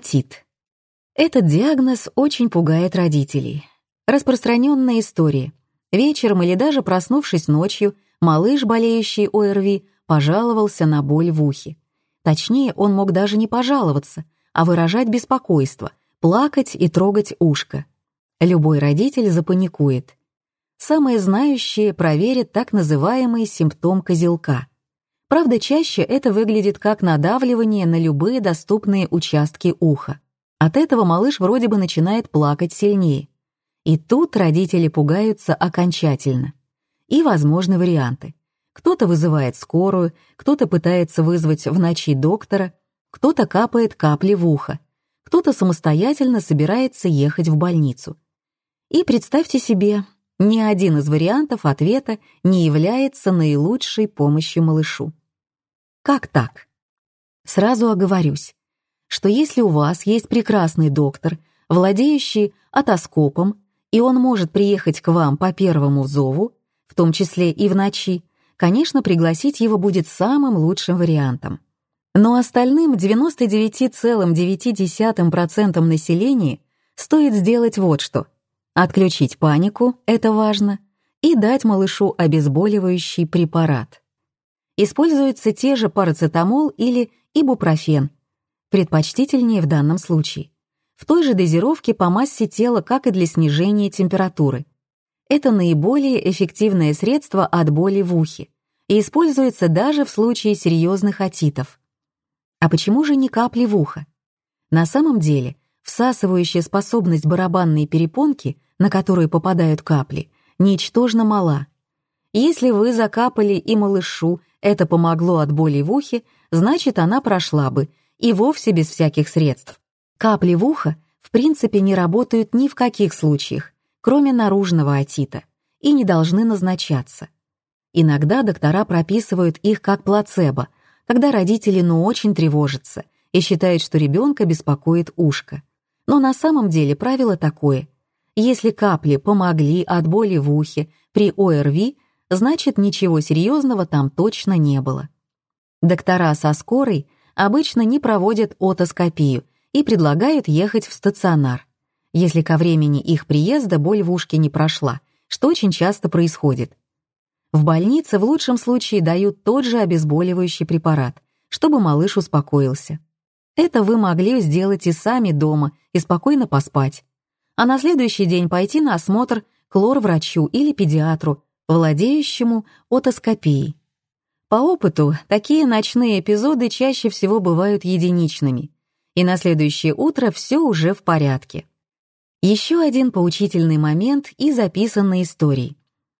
Отит. Этот диагноз очень пугает родителей. Распространенная история. Вечером или даже проснувшись ночью, малыш, болеющий ОРВИ, пожаловался на боль в ухе. Точнее, он мог даже не пожаловаться, а выражать беспокойство, плакать и трогать ушко. Любой родитель запаникует. Самые знающие проверят так называемый симптом козелка. Правда, чаще это выглядит как надавливание на любые доступные участки уха. От этого малыш вроде бы начинает плакать сильнее. И тут родители пугаются окончательно. И возможны варианты. Кто-то вызывает скорую, кто-то пытается вызвать в ночи доктора, кто-то капает капли в ухо, кто-то самостоятельно собирается ехать в больницу. И представьте себе, ни один из вариантов ответа не является наилучшей помощью малышу. Как так? Сразу оговорюсь, что если у вас есть прекрасный доктор, владеющий атоскопом, и он может приехать к вам по первому зову, в том числе и в ночи, конечно, пригласить его будет самым лучшим вариантом. Но остальным 99,9% населения стоит сделать вот что — Отключить панику — это важно, и дать малышу обезболивающий препарат. Используются те же парацетамол или ибупрофен, предпочтительнее в данном случае. В той же дозировке по массе тела, как и для снижения температуры. Это наиболее эффективное средство от боли в ухе и используется даже в случае серьезных отитов. А почему же не капли в ухо? На самом деле, всасывающая способность барабанной перепонки, на которую попадают капли, ничтожно мала. Если вы закапали и малышу это помогло от боли в ухе, значит, она прошла бы, и вовсе без всяких средств. Капли в ухо в принципе не работают ни в каких случаях, кроме наружного отита, и не должны назначаться. Иногда доктора прописывают их как плацебо, когда родители ну очень тревожатся и считают, что ребенка беспокоит ушко. Но на самом деле правило такое. Если капли помогли от боли в ухе при ОРВИ, значит ничего серьезного там точно не было. Доктора со скорой обычно не проводят отоскопию и предлагают ехать в стационар, если ко времени их приезда боль в ушке не прошла, что очень часто происходит. В больнице в лучшем случае дают тот же обезболивающий препарат, чтобы малыш успокоился. Это вы могли сделать и сами дома, и спокойно поспать. А на следующий день пойти на осмотр к лор-врачу или педиатру, владеющему отоскопией. По опыту, такие ночные эпизоды чаще всего бывают единичными, и на следующее утро все уже в порядке. Еще один поучительный момент и записанной истории.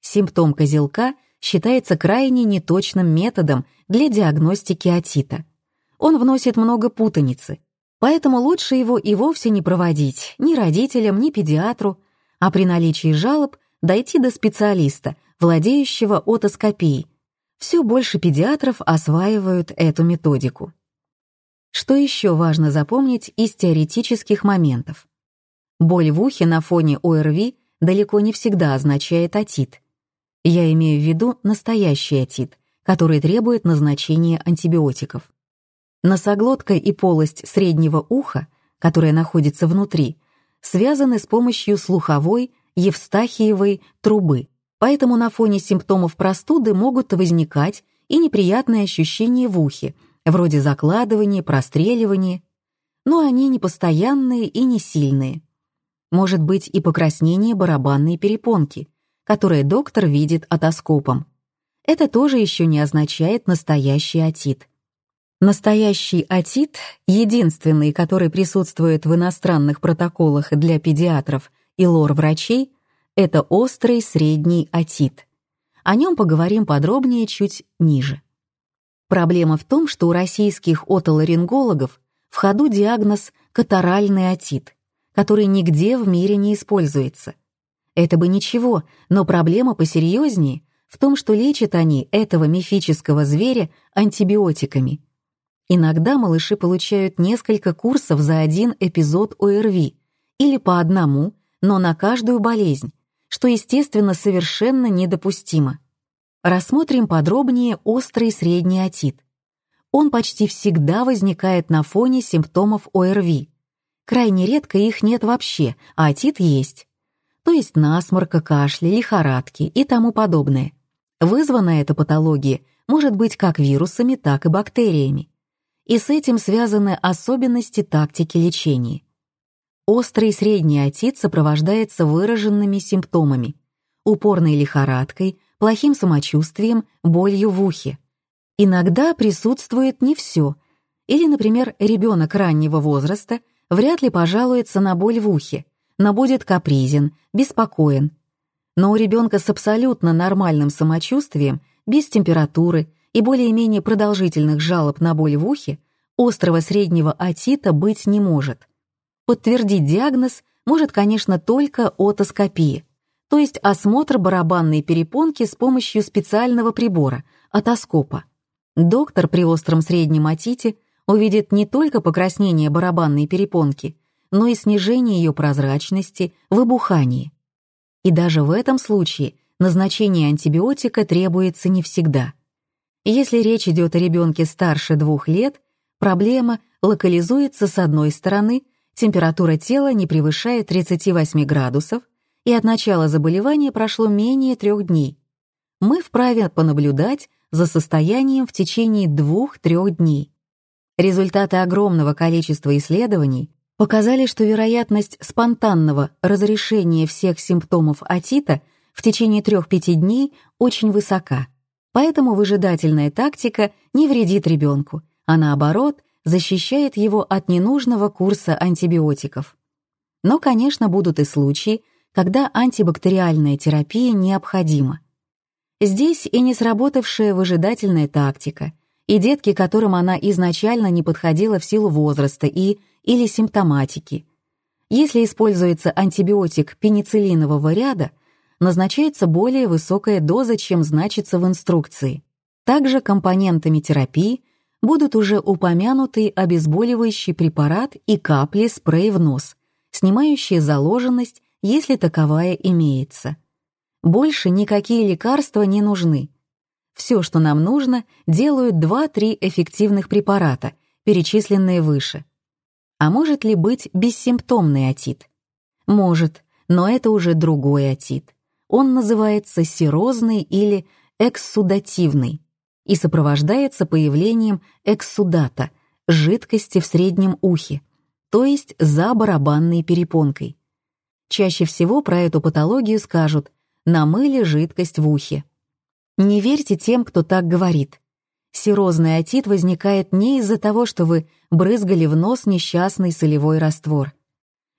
Симптом козелка считается крайне неточным методом для диагностики отита — он вносит много путаницы, поэтому лучше его и вовсе не проводить ни родителям, ни педиатру, а при наличии жалоб дойти до специалиста, владеющего отоскопией. Все больше педиатров осваивают эту методику. Что еще важно запомнить из теоретических моментов? Боль в ухе на фоне ОРВИ далеко не всегда означает отит. Я имею в виду настоящий отит, который требует назначения антибиотиков. Носоглотка и полость среднего уха, которая находится внутри, связаны с помощью слуховой Евстахиевой трубы, поэтому на фоне симптомов простуды могут возникать и неприятные ощущения в ухе, вроде закладывания, простреливания, но они не постоянные и не сильные. Может быть и покраснение барабанной перепонки, которое доктор видит отоскопом. Это тоже еще не означает настоящий отит. Настоящий отит, единственный, который присутствует в иностранных протоколах для педиатров и лор-врачей, это острый средний отит. О нем поговорим подробнее чуть ниже. Проблема в том, что у российских отоларингологов в ходу диагноз катаральный отит, который нигде в мире не используется. Это бы ничего, но проблема посерьезнее в том, что лечат они этого мифического зверя антибиотиками – Иногда малыши получают несколько курсов за один эпизод ОРВИ или по одному, но на каждую болезнь, что, естественно, совершенно недопустимо. Рассмотрим подробнее острый средний отит. Он почти всегда возникает на фоне симптомов ОРВИ, Крайне редко их нет вообще, а отит есть. То есть насморка, кашля, лихорадки и тому подобное. Вызвана эта патология может быть как вирусами, так и бактериями. И с этим связаны особенности тактики лечения. Острый средний отит сопровождается выраженными симптомами – упорной лихорадкой, плохим самочувствием, болью в ухе. Иногда присутствует не все, или, например, ребенок раннего возраста вряд ли пожалуется на боль в ухе, но будет капризен, беспокоен. Но у ребенка с абсолютно нормальным самочувствием, без температуры и более-менее продолжительных жалоб на боль в ухе, острого среднего отита быть не может. Подтвердить диагноз может, конечно, только отоскопия, то есть осмотр барабанной перепонки с помощью специального прибора, отоскопа. Доктор при остром среднем отите увидит не только покраснение барабанной перепонки, но и снижение ее прозрачности, выбухание. И даже в этом случае назначение антибиотика требуется не всегда. Если речь идет о ребенке старше двух лет, проблема локализуется с одной стороны, температура тела не превышает 38 градусов, и от начала заболевания прошло менее трех дней. Мы вправе понаблюдать за состоянием в течение двух-трех дней. Результаты огромного количества исследований показали, что вероятность спонтанного разрешения всех симптомов отита в течение 3-5 дней очень высока. Поэтому выжидательная тактика не вредит ребенку, а наоборот защищает его от ненужного курса антибиотиков. Но, конечно, будут и случаи, когда антибактериальная терапия необходима. Здесь и не сработавшая выжидательная тактика, и детки, которым она изначально не подходила в силу возраста и или симптоматики. Если используется антибиотик пенициллинового ряда, назначается более высокая доза, чем значится в инструкции. Также компонентами терапии будут уже упомянутый обезболивающий препарат и капли спрей в нос, снимающие заложенность если таковая имеется. Больше никакие лекарства не нужны. Все, что нам нужно, делают 2-3 эффективных препарата, перечисленные выше. А может ли быть бессимптомный отит? Может, но это уже другой отит. Он называется серозный или экссудативный и сопровождается появлением экссудата, жидкости в среднем ухе, то есть за барабанной перепонкой. Чаще всего про эту патологию скажут «намыли жидкость в ухе». Не верьте тем, кто так говорит. Серозный отит возникает не из-за того, что вы брызгали в нос несчастный солевой раствор.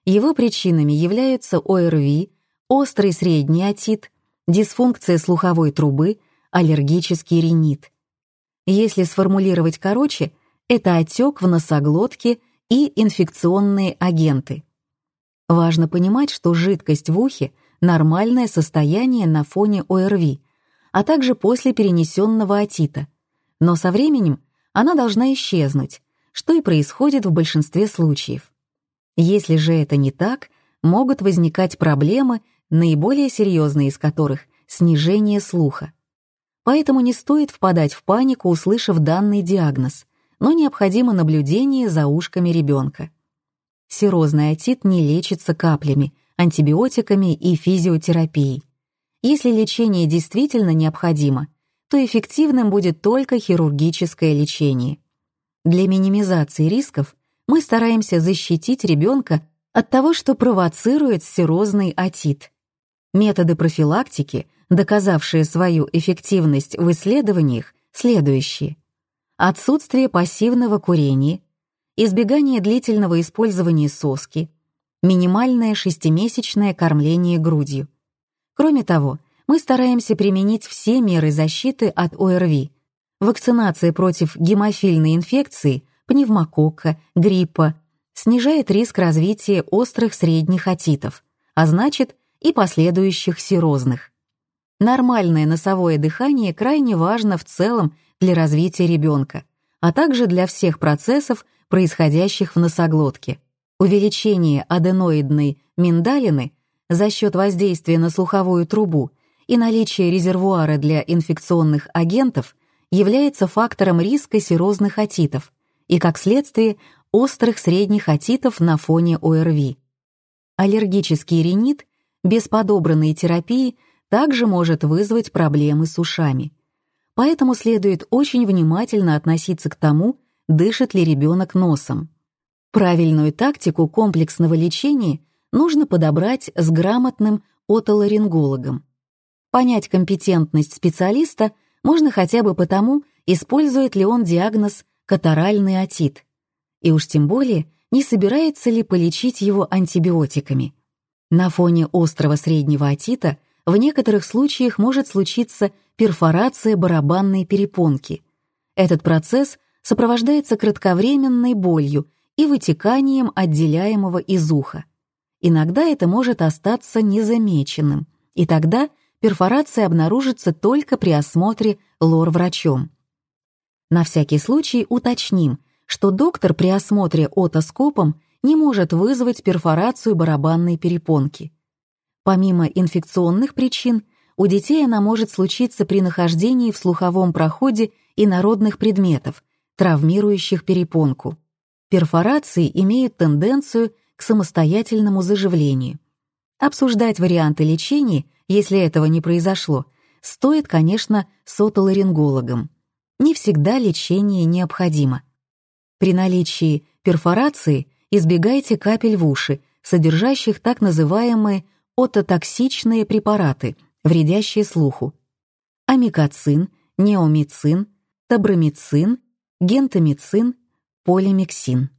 Его причинами являются ОРВИ, острый средний отит, дисфункция слуховой трубы, аллергический ринит. Если сформулировать короче, это отек в носоглотке и инфекционные агенты. Важно понимать, что жидкость в ухе — нормальное состояние на фоне ОРВИ, а также после перенесенного отита. Но со временем она должна исчезнуть, что и происходит в большинстве случаев. Если же это не так, могут возникать проблемы, наиболее серьезные из которых — снижение слуха. Поэтому не стоит впадать в панику, услышав данный диагноз, но необходимо наблюдение за ушками ребенка. Серозный отит не лечится каплями, антибиотиками и физиотерапией. Если лечение действительно необходимо, то эффективным будет только хирургическое лечение. Для минимизации рисков мы стараемся защитить ребенка от того, что провоцирует серозный отит. Методы профилактики, доказавшие свою эффективность в исследованиях, следующие. Отсутствие пассивного курения, избегание длительного использования соски, минимальное шестимесячное кормление грудью. Кроме того, мы стараемся применить все меры защиты от ОРВИ. Вакцинация против гемофильной инфекции, пневмококка, гриппа снижает риск развития острых средних отитов, а значит и последующих серозных. Нормальное носовое дыхание крайне важно в целом для развития ребенка, а также для всех процессов, происходящих в носоглотке. Увеличение аденоидной миндалины за счет воздействия на слуховую трубу и наличие резервуара для инфекционных агентов является фактором риска серозных отитов и, как следствие, острых средних отитов на фоне ОРВИ. Аллергический ринит без подобранной терапии также может вызвать проблемы с ушами. Поэтому следует очень внимательно относиться к тому, дышит ли ребенок носом. Правильную тактику комплексного лечения нужно подобрать с грамотным отоларингологом. Понять компетентность специалиста можно хотя бы потому, использует ли он диагноз катаральный отит, и уж тем более не собирается ли полечить его антибиотиками. На фоне острого среднего отита в некоторых случаях может случиться перфорация барабанной перепонки. Этот процесс сопровождается кратковременной болью и вытеканием отделяемого из уха. Иногда это может остаться незамеченным, и тогда перфорация обнаружится только при осмотре лор-врачом. На всякий случай уточним, что доктор при осмотре отоскопом не может вызвать перфорацию барабанной перепонки. Помимо инфекционных причин, у детей она может случиться при нахождении в слуховом проходе инородных предметов, травмирующих перепонку. Перфорации имеют тенденцию к самостоятельному заживлению. Обсуждать варианты лечения, если этого не произошло, стоит, конечно, с отоларингологом. Не всегда лечение необходимо. При наличии перфорации избегайте капель в уши, содержащих так называемые ототоксичные препараты, вредящие слуху. Амикоцин, неомицин, табромицин, гентамицин, полимиксин.